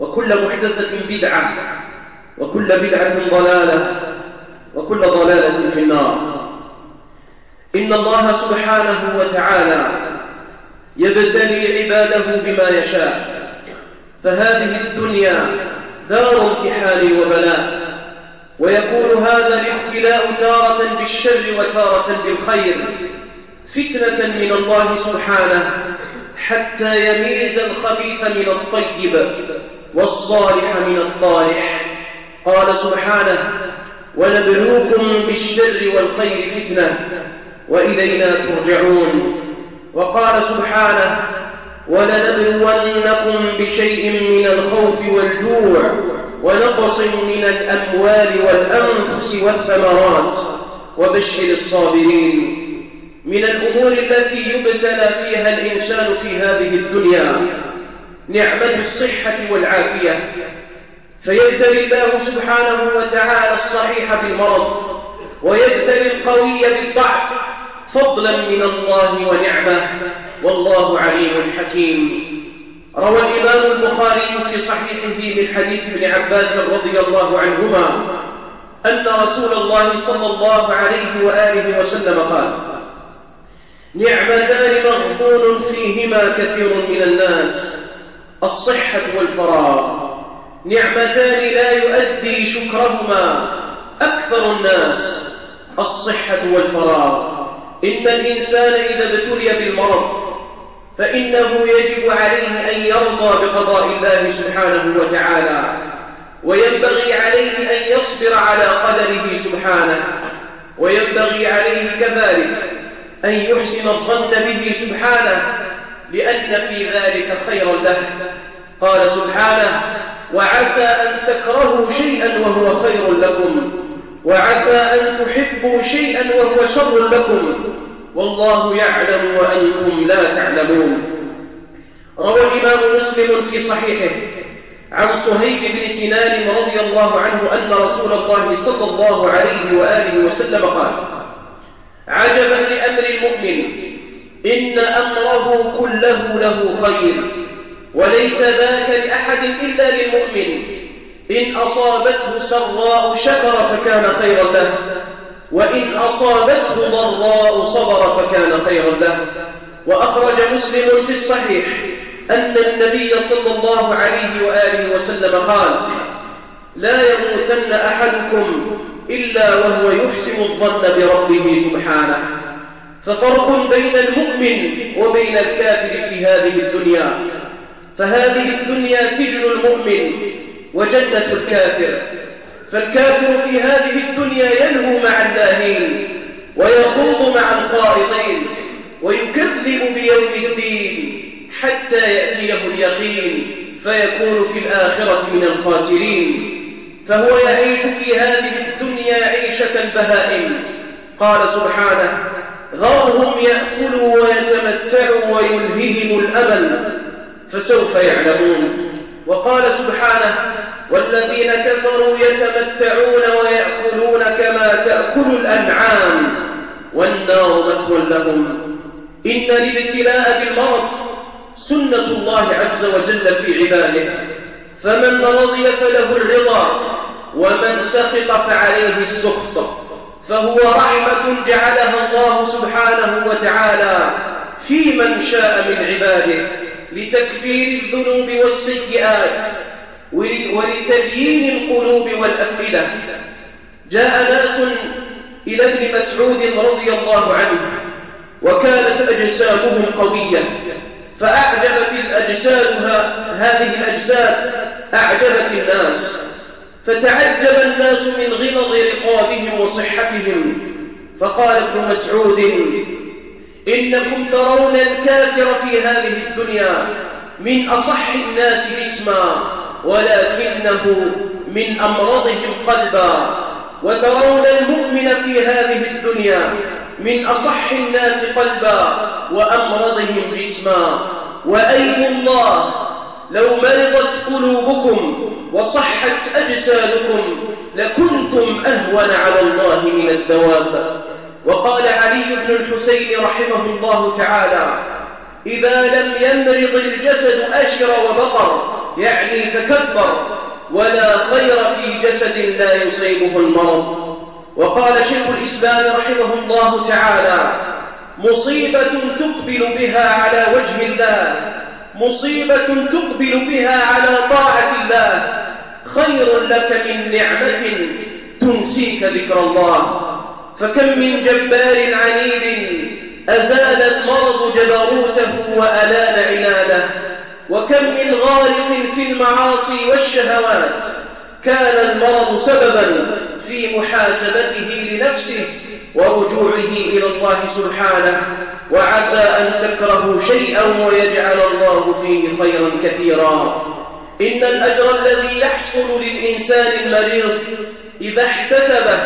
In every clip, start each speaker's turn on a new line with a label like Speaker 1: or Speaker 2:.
Speaker 1: وكل محدثة بدعة وكل بدعة ضلالة وكل ضلالة في النار. إن الله سبحانه وتعالى يبتلي عباده بما يشاء فهذه الدنيا دار امتحان وبلاء ويكون هذا الابتلاء تارة بالشر وتارة بالخير فتنة من الله سبحانه حتى يميز الخبيث من الطيب. والصالح من الطالح قال سبحانه ونبلوكم بالشر والخير فتنة وإلينا ترجعون. وقال سبحانه ولنبلونكم بشيء من الخوف والجوع ونقص من الأموال والأنفس والثمرات وبشر الصابرين. من الأمور التي يبتلى فيها الإنسان في هذه الدنيا نعمة الصحة والعافية. فيبتلي الله سبحانه وتعالى الصحيح بالمرض ويبتلي القوي بالضعف فضلا من الله ونعمة. والله عليم حكيم. روى الإمام البخاري في صحيحه من حديث ابن عباس رضي الله عنهما أن رسول الله صلى الله عليه وآله وسلم قال نعمتان مغبون فيهما كثير من الناس. الصحة والفراغ. نعمتان لا يؤدي شكرهما. أكثر الناس الصحة والفراغ. إن الإنسان إذا ابتلي بالمرض فإنه يجب عليه أن يرضى بقضاء الله سبحانه وتعالى وينبغي عليه أن يصبر على قدره سبحانه وينبغي عليه كذلك أن يحسن الظن به سبحانه لأن في ذلك خيرا له. قال سبحانه وعسى أن تكرهوا شيئا وهو خير لكم وعسى أن تحبوا شيئا وهو شر لكم والله يعلم وأنتم لا تعلمون. روى الإمام مسلم في صحيحه عن صهيب بن سنان رضي الله عنه أن رسول الله صلى الله عليه وآله وسلم قال عجبا لأمر المؤمن إن أمره كله له خير وليس ذاك لأحد إلا للمؤمن. إن أصابته سراء شكر فكان خيرا له وإن أصابته ضراء صبر فكان خيرا له. وأخرج مسلم في الصحيح أن النبي صلى الله عليه وآله وسلم قال لا يموتن أحدكم إلا وهو يحسن الظن بربه سبحانه. ففرق بين المؤمن وبين الكافر في هذه الدنيا. فهذه الدنيا سجن المؤمن وجنة الكافر. فالكافر في هذه الدنيا يلهو مع اللاهين ويخوض مع الخائضين ويكذب بيوم الدين حتى يأتيه اليقين فيكون في الآخرة من الخاسرين. فهو يعيش في هذه الدنيا عيشة البهائم. قال سبحانه ذرهم يأكلوا ويتمتعوا ويلههم الأمل فسوف يعلمون. وقال سبحانه والذين كفروا يتمتعون تأكل الأنعام والنار مثوى لهم. إن الابتلاء بالمرض سنة الله عز وجل في عباده. فمن رضي فله الرضا ومن سخط فعليه السخط. فهو رحمة جعلها الله سبحانه وتعالى في من شاء من عباده لتكفير الذنوب والسيئات ولتبيين القلوب والأفئدة. جاء ناس إلى ابن مسعود رضي الله عنه وكانت أجسامهم قوية فأعجبت الأجساد هذه الأجساد أعجبت الناس. فتعجب الناس من غلظ رقابهم وصحتهم. فقال ابن مسعود إنكم ترون الكافر في هذه الدنيا من أصح الناس جسما ولكنه من أمرضهم قلبا. وترون المؤمن في هذه الدنيا من أصح الناس قلبا وأمرضهم جسما وأيم الله لو مرضت قلوبكم وصحت أجسادكم لكنتم أهون على الله من الدواب وقال علي بن الحسين رحمه الله تعالى إذا لم يمرض الجسد أشر وبقر يعني تكبر ولا خير في جسد لا يصيبه المرض. وقال شيخ الإسلام رحمه الله تعالى مصيبة تقبل بها على وجه الله مصيبة تقبل بها على طاعة الله. خير لك من نعمة تنسيك ذكر الله. فكم من جبار عنيد أزال المرض جبروته وألان عناده. وكم من غارق في المعاصي والشهوات. كان المرض سببا في محاسبته لنفسه ورجوعه إلى الله سبحانه. وعسى أن تكرهوا شيئا ويجعل الله فيه خيرا كثيرا. إن الأجر الذي يحصل للإنسان المريض إذا احتسبه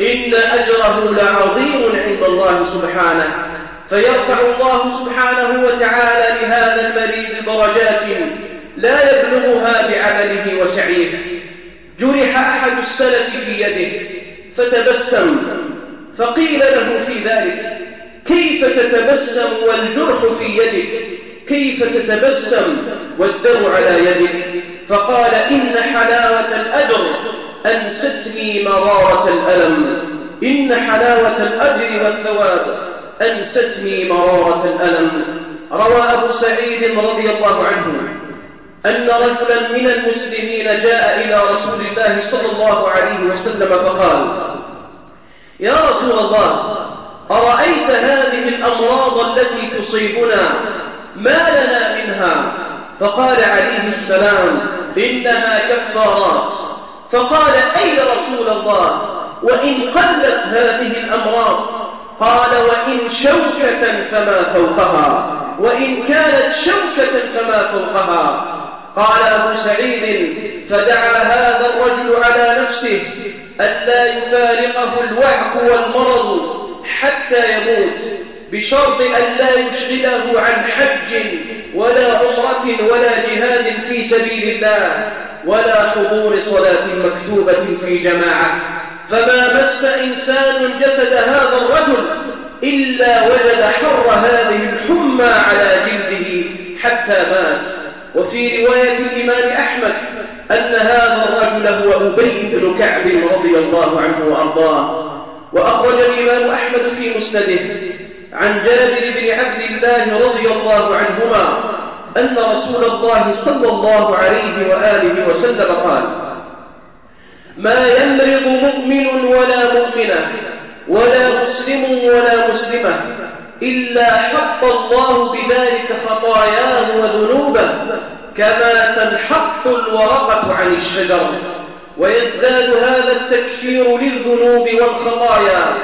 Speaker 1: إن أجره لعظيم عند الله سبحانه. فيرفع الله سبحانه وتعالى لهذا المريض درجات لا يبلغها بعمله وسعيه. جرح أحد السلف في يده فتبسم فقيل له في ذلك كيف تتبسم والجرح في يدك؟ كيف تتبسم والدم على يدك؟ فقال إن حلاوة الأجر أنستني مرارة الألم. إن حلاوة الأجر والثواب أنستني مرارة الألم. روى أبو سعيد رضي الله عنه أن رجلا من المسلمين جاء إلى رسول الله صلى الله عليه وسلم فقال يا رسول الله أرأيت هذه الأمراض التي تصيبنا؟ ما لنا منها؟ فقال عليه السلام إنها كفارات. فقال أي رسول الله؟ وإن قلت هذه الأمراض؟ قال وإن شوكة فما فوقها. وإن كانت شوكة فما فوقها. قال أبو سعيد فدعا هذا الرجل على نفسه ألا يفارقه الوعك والمرض. حتى يموت بشرط أن لا يشغله عن حج ولا عمرة ولا جهاد في سبيل الله ولا حضور صلاة مكتوبة في جماعة. فما مس إنسان جسد هذا الرجل إلا وجد حر هذه الحمى على جلده حتى مات. وفي رواية الإمام أحمد أن هذا الرجل هو أبي بن كعب رضي الله عنه وأرضاه. وأخرج الإمام أحمد في مسنده عن جابر بن عبد الله رضي الله عنهما أن رسول الله صلى الله عليه وآله وسلم قال ما يمرض مؤمن ولا مؤمنة ولا مسلم ولا مسلمة إلا حط الله بذلك خطاياه وذنوبه كما تنحط الورقة عن الشجر. ويزداد هذا التكفير للذنوب والخطايا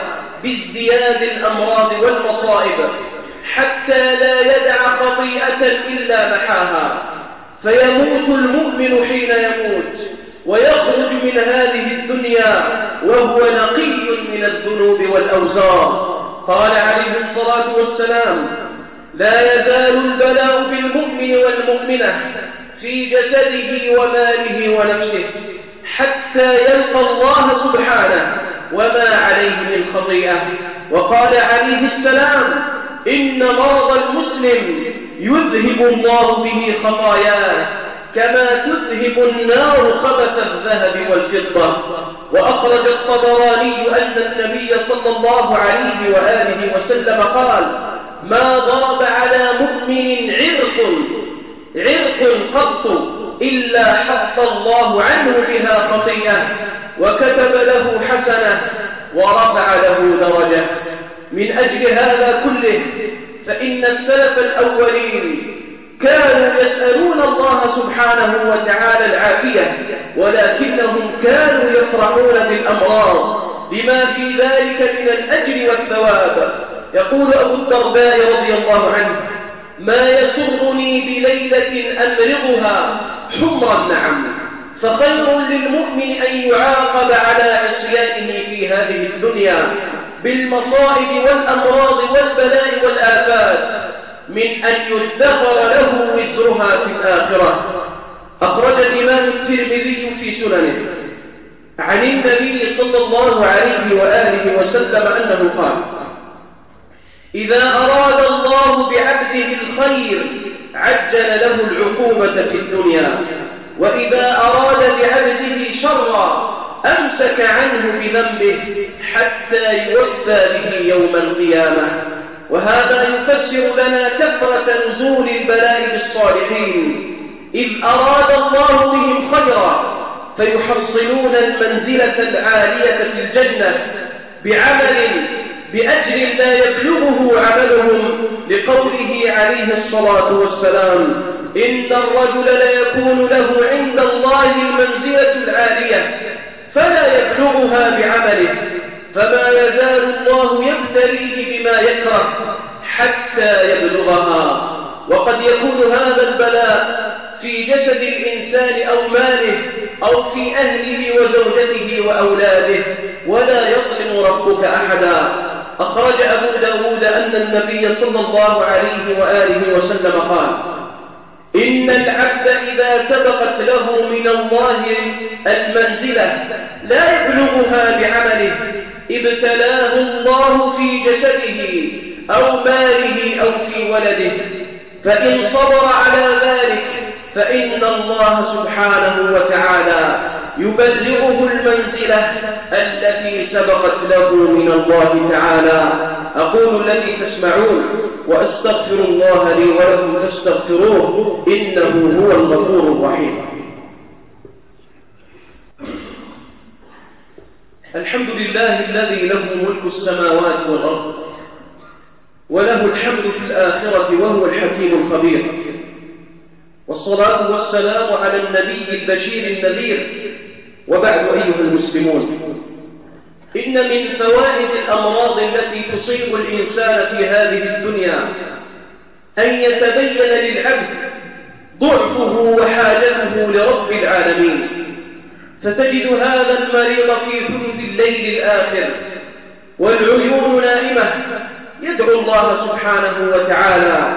Speaker 1: بازدياد الأمراض والمصائب حتى لا يدع خطيئة إلا محاها فيموت المؤمن حين يموت ويخرج من هذه الدنيا وهو نقي من الذنوب والأوزار. قال عليه الصلاة والسلام لا يزال البلاء بالمؤمن والمؤمنة في جسده وماله ونفسه. حتى يلقى الله سبحانه وما عليه من خطيئة. وقال عليه السلام إن مرض المسلم يذهب الله به خطاياه كما تذهب النار خبث الذهب والفضة. وأخرج الطبراني أن النبي صلى الله عليه وآله وسلم قال ما ضرب على مؤمن عرق عرق قط إلا حط الله عنه بها خطيئة وكتب له حسنة ورفع له درجة. من أجل هذا كله فإن السلف الأولين كانوا يسألون الله سبحانه وتعالى العافية ولكنهم كانوا يفرحون بالأمراض لما في ذلك من الأجر والثواب. يقول أبو الدرداء رضي الله عنه ما يسرني بليلة أمرضها حمر النعم فخير للمؤمن أن يعاقب على عصيانه في هذه الدنيا بالمصائب والأمراض والبلاء والآفات من أن يدخر له وزرها في الآخرة. أخرج الإمام الترمذي في سننه. عن النبي صلى الله عليه وآله وسلم أنه قال إذا أراد الله عجل له العقوبة في الدنيا. وإذا أراد بعبده شرا أمسك عنه بذنبه حتى يوفى به يوم القيامة. وهذا يفسر لنا كثرة نزول البلاء بالصالحين. إذ أراد الله بهم خيرا فيحصلون المنزلة العالية في الجنة بعمل بأجر لا يبلغه عملهم لقوله عليه الصلاة والسلام إن الرجل ليكون له عند الله المنزلة العالية فلا يبلغها بعمله فما يزال الله يبتليه بما يكره حتى يبلغها. وقد يكون هذا البلاء في جسد الإنسان أو ماله أو في أهله وزوجته وأولاده ولا يظلم ربك أحدا. أخرج أبو داود أن النبي صلى الله عليه وآله وسلم قال إن العبد إذا سبقت له من الله المنزلة لا يبلغها بعمله ابتلاه الله في جسده أو ماله أو في ولده فإن صبر على ذلك فإن الله سبحانه وتعالى يبلغه المنزلة التي سبقت له من الله تعالى. أقول الذي تسمعون وأستغفر الله لي ولكم فاستغفروه إنه هو الغفور الرحيم. الحمد لله الذي له ملك السماوات والأرض وله الحمد في الآخرة وهو الحكيم الخبير. والصلاة والسلام على النبي البشير النذير وبعد أيها المسلمون إن من فوائد الأمراض التي تصيب الإنسان في هذه الدنيا أن يتبين للعبد ضعفه وحاجته لرب العالمين. فتجد هذا المريض في ثلث الليل الآخر والعيون نائمة يدعو الله سبحانه وتعالى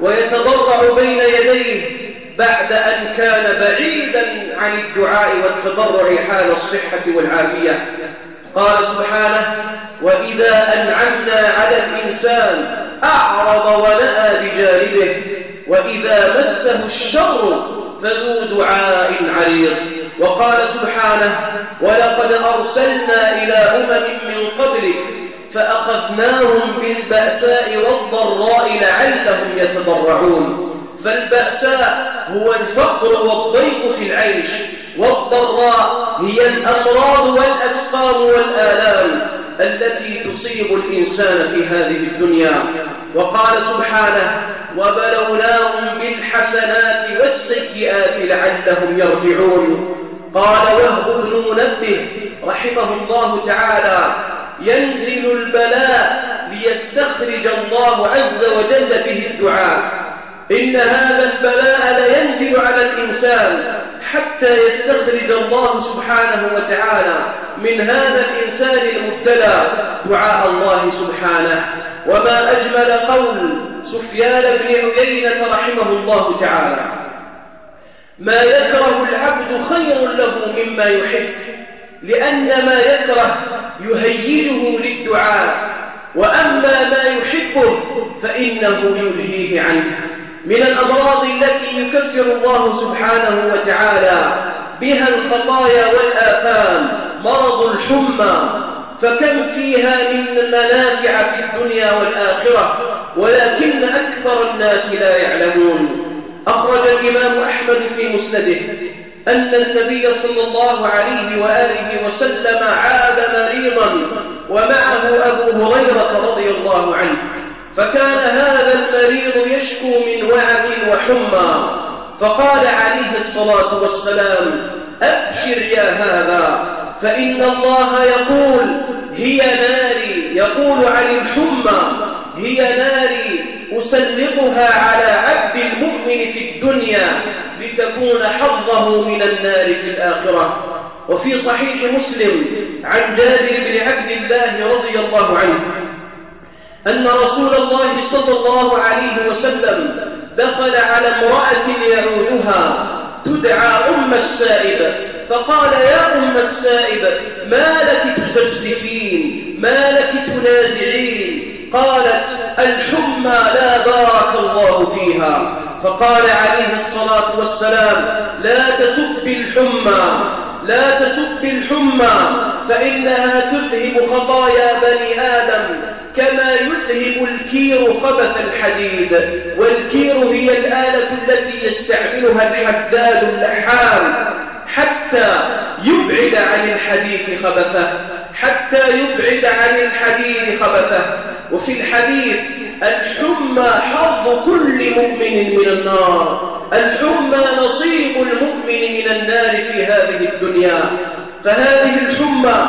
Speaker 1: ويتضرع بين يديه بعد أن كان بعيدا عن الدعاء والتضرع حال الصحة والعافية. قال سبحانه وإذا أنعمنا على الإنسان أعرض ونأى بجانبه وإذا مسه الشر فذو دعاء عريض. وقال سبحانه ولقد أرسلنا إلى أمم من قبلك فأخذناهم بالبأساء والضراء لعلهم يتضرعون. فالبأساء هو الفقر والضيق في العيش والضراء هي الأمراض والأسقام والآلام التي تصيب الإنسان في هذه الدنيا. وقال سبحانه وبلوناهم بالحسنات والسيئات لعلهم يرجعون. قال وهب بن منبه رحمه الله تعالى ينزل البلاء ليستخرج الله عز وجل به الدعاء. إن هذا البلاء لينزل على الإنسان حتى يستخرج الله سبحانه وتعالى من هذا الإنسان المبتلى. دعاء الله سبحانه. وما أجمل قول سفيان بن عيينة رحمه الله تعالى ما يكره العبد خير له مما يحب لأن ما يكره يهيجه للدعاء وأما ما يحبه فإنه يلهيه عنه. من الأمراض التي يكفر الله سبحانه وتعالى بها الخطايا والآثام مرض الحمى. فكم فيها من منافع في الدنيا والآخرة ولكن أكثر الناس لا يعلمون. أخرج الإمام أحمد في مسنده أن النبي صلى الله عليه وآله وسلم عاد مريضا ومعه أبو هريرة رضي الله عنه. فكان هذا المريض يشكو من وحمى فقال عليه الصلاة والسلام أبشر يا هذا فإن الله يقول هي ناري يقول عن الحمى هي ناري أسلطها على عبد المؤمن في الدنيا لتكون حظه من النار في الآخرة. وفي صحيح مسلم عن جابر بن عبد الله رضي الله عنه أن رسول الله صلى الله عليه وسلم دخل على امرأة يعودها تدعى أم السائب فقال يا أم السائب ما لك تزفزفين ما لك تنازعين؟ قالت الحمى لا بارك الله فيها. فقال عليه الصلاة والسلام لا تسب الحمى. لا تسب الحمى فإنها تذهب خطايا بني آدم كما يذهب الكير خبث الحديد. والكير هي الآلة التي يستعملها الحداد اللحام حتى يبعد عن الحديث خبثه حتى يبعد عن الحديد خبثه. وفي الحديث الحمى حظ كل مؤمن من النار. الحمى نصيب المؤمن من النار في هذه الدنيا. فهذه الحمى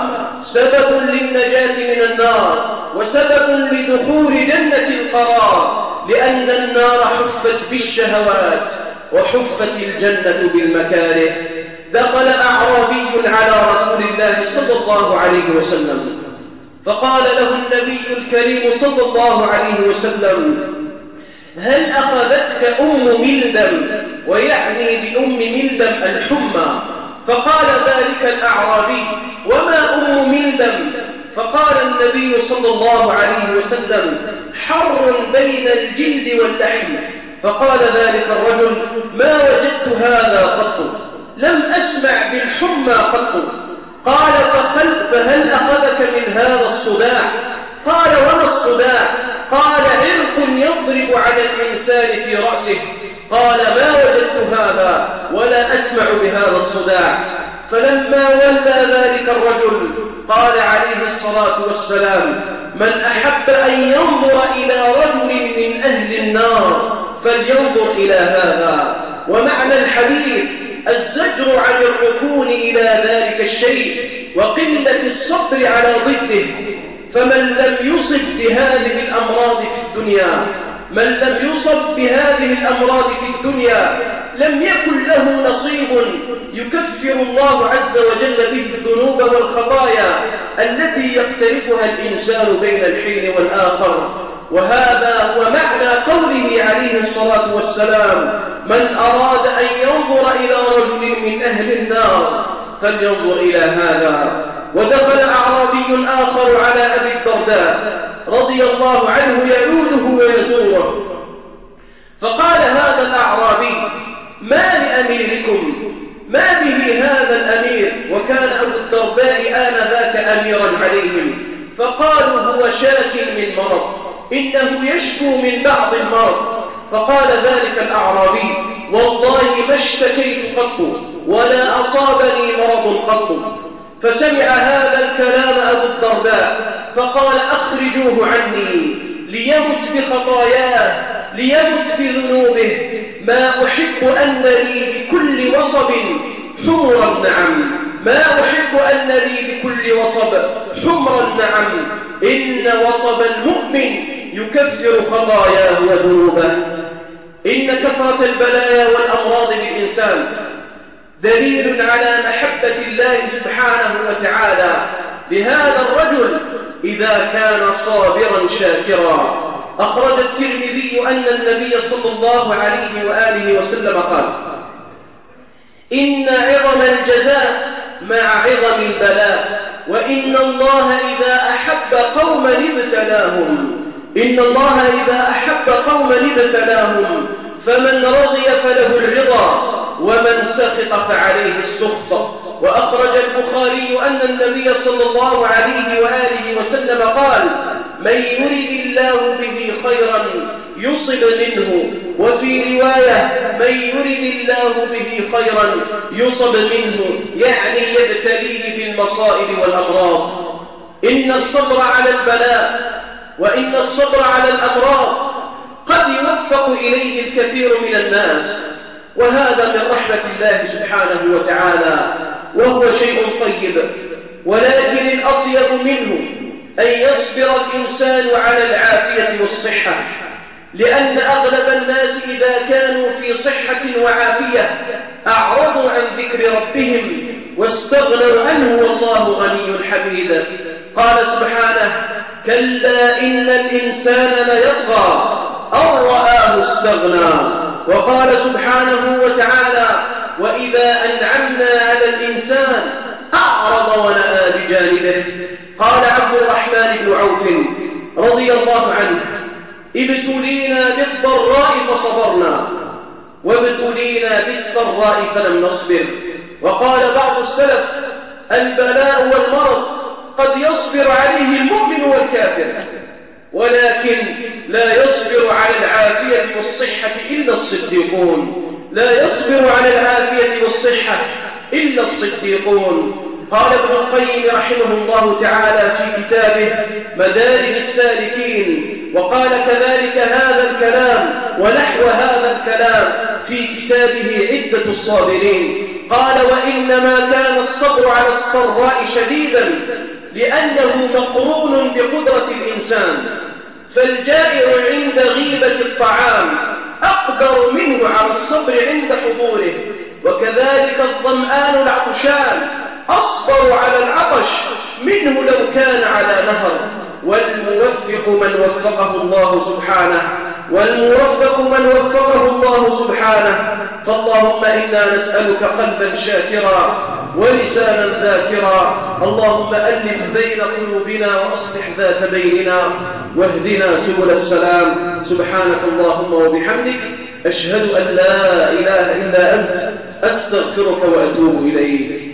Speaker 1: سبب للنجاة من النار وسبب لدخول جنة القرار لأن النار حفت بالشهوات وحفت الجنة بالمكاره. دخل أعرابي على رسول الله صلى الله عليه وسلم فقال له النبي الكريم صلى الله عليه وسلم هل أخذتك أم ملدم ويعني بأم ملدم الحمى؟ فقال ذلك الأعرابي وما أم ملدم فقال النبي صلى الله عليه وسلم حر بين الجلد واللحم. فقال ذلك الرجل ما وجدت هذا قط لم أسمع بالحمى قط. قال فهل, فهل أخذك من هذا الصداع قال وما الصداع قال عرق يضرب على الإنسان في رأسه قال ما وجدت هذا ولا أسمع بهذا الصداع فلما ولى ذلك الرجل قال عليه الصلاة والسلام من أحب أن ينظر إلى رجل من أهل النار فلينظر إلى هذا. ومعنى الحديث الزجر عن الركون إلى ذلك الشيء وقلة الصبر على ضده. فمن لم يصب بهذه الأمراض في الدنيا من لم يصب بهذه الأمراض في الدنيا لم يكن له نصيب يكفر الله عز وجل به الذنوب والخطايا التي يقترفها الإنسان بين الحين والآخر. وهذا هو معنى قوله عليه الصلاة والسلام من أراد أن ينظر إلى رجل من أهل النار فلينظر إلى هذا. ودخل أعرابي آخر على أبي الدرداء رضي الله عنه يعوده ويزوره. فقال هذا الأعرابي ما لأميركم؟ ما به هذا الأمير؟ وكان أبو الدرداء آنذاك أميرا عليهم. فقالوا هو شاك من مرض. إنه يشكو من بعض المرض فقال ذلك الأعرابي والله ما اشتكيت قط ولا أصابني مرض قط. فسمع هذا الكلام أبو الدرداء فقال أخرجوه عني ليمت بخطاياه ليمت بذنوبه ما أحب أن لي بكل وصب. حمر النعم ما أحب أن لي بكل وصب. حمر النعم إن وصب المؤمن يكفر خطاياه وذنوبه. إن كثرة البلايا والأمراض للإنسان دليل على محبة الله سبحانه وتعالى لهذا الرجل إذا كان صابرا شاكرا. أخرج الترمذي أن النبي صلى الله عليه وآله وسلم قال إن عظم الجزاء مع عظم البلاء وإن الله إذا أحب قوما ابتلاهم. إن الله إذا أحب قوما ابتلاهم فمن رضي فله الرضا ومن سخط فعليه السخط. وأخرج البخاري أن النبي صلى الله عليه وآله وسلم قال من يرد الله به خيرا يصب منه وفي رواية من يرد الله به خيرا يصب منه يعني يبتليه بالمصائب والأمراض إن الصبر على البلاء وإن الصبر على الأمراض قد يوفق إليه الكثير من الناس. وهذا من رحمة الله سبحانه وتعالى وهو شيء طيب. ولكن الأطيب منه أن يصبر الإنسان على العافية والصحة لأن أغلب الناس إذا كانوا في صحة وعافية أعرضوا عن ذكر ربهم واستغنوا عنه والله غني حميد. قال سبحانه كلا إن الإنسان ليطغى أن رآه استغنى. وقال سبحانه وتعالى وإذا أنعمنا على الإنسان أعرض ونأى بجانبه. قال عبد الرحمن بن عوف رضي الله عنه ابتلينا بالضراء فصبرنا وابتلينا بالسراء فلم نصبر. وقال بعض السلف البلاء والمرض قد يصبر عليه المؤمن والكافر ولكن لا يصبر على العافية والصحة إلا الصديقون. لا يصبر على العافية والصحة إلا الصديقون. قال ابن القيم رحمه الله تعالى في كتابه مدارج السالكين وقال كذلك هذا الكلام ونحو هذا الكلام في كتابه عدة الصابرين. قال وإنما كان الصبر على الصراء شديدا لأنه مقرون بقدرة الإنسان فالجائع عند غيبة الطعام أقدر منه على الصبر عند حضوره. وكذلك الظمآن العطشان أصبر على العطش منه لو كان على نهر. والموفق من وفقه الله سبحانه والموفق من وفقه الله سبحانه. فاللهم إنا نسألك قلبا شاكرا ولسانا ذاكرا اللهم ألف بين قلوبنا وأصلح ذات بيننا واهدنا سبل السلام. سبحانك اللهم وبحمدك أشهد أن لا إله إلا أنت أستغفرك وأتوب إليك.